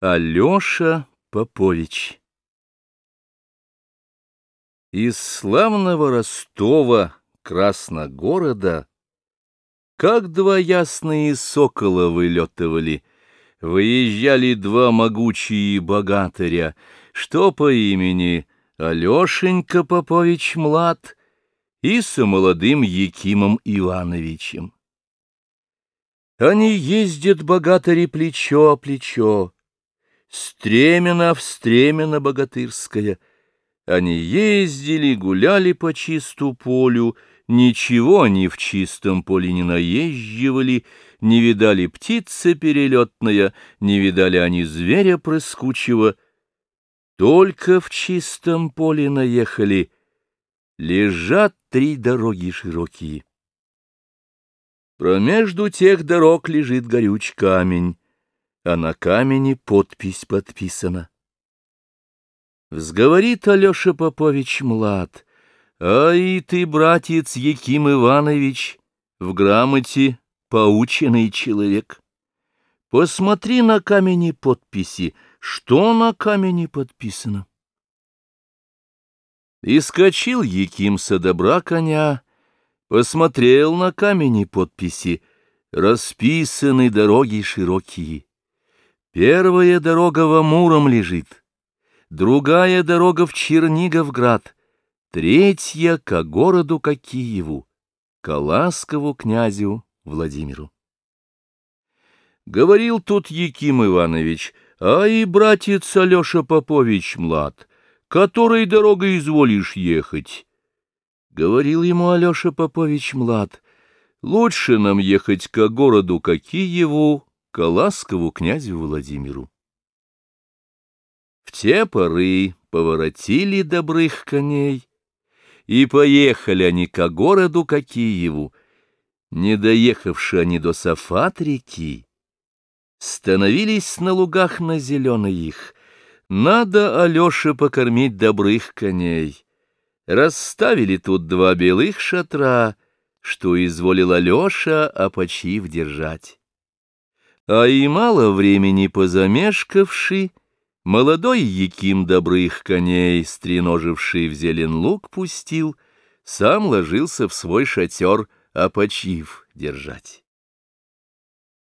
Алеша Попович Из славного Ростова, Красногорода, Как два ясные сокола вылетывали, Выезжали два могучие богатыря, Что по имени Алешенька Попович Млад И со молодым Якимом Ивановичем. Они ездят, богатыри, плечо о плечо, Стремена в стремена богатырская. Они ездили, гуляли по чисту полю, Ничего они в чистом поле не наезживали, Не видали птицы перелетная, Не видали они зверя прыскучего. Только в чистом поле наехали, Лежат три дороги широкие. Промежду тех дорог лежит горюч камень, а на камени подпись подписана. Взговорит Алеша Попович млад, «Ай ты, братец Яким Иванович, в грамоте поученный человек. Посмотри на камени подписи, что на камени подписано». И скочил Яким со добра коня, посмотрел на камени подписи, расписаны дороги широкие. Первая дорога в Амуром лежит, другая дорога в Черниговград, третья — ко городу, ко Киеву, к Ласкову князю Владимиру. Говорил тут Яким Иванович, а и братец Алеша Попович млад, которой дорогой изволишь ехать? Говорил ему Алеша Попович млад, лучше нам ехать ко городу, ко Киеву, к ласкову князю Владимиру. В те поры поворотили добрых коней, и поехали они ко городу, ко Киеву. Не доехавши они до Сафат реки, становились на лугах на зеленой их. Надо Алёше покормить добрых коней. Расставили тут два белых шатра, что изволил Алёша, опочив держать. А и мало времени позамешкавши, молодой Яким добрых коней, стреноживший в зелен лук, пустил, сам ложился в свой шатер, опочив держать.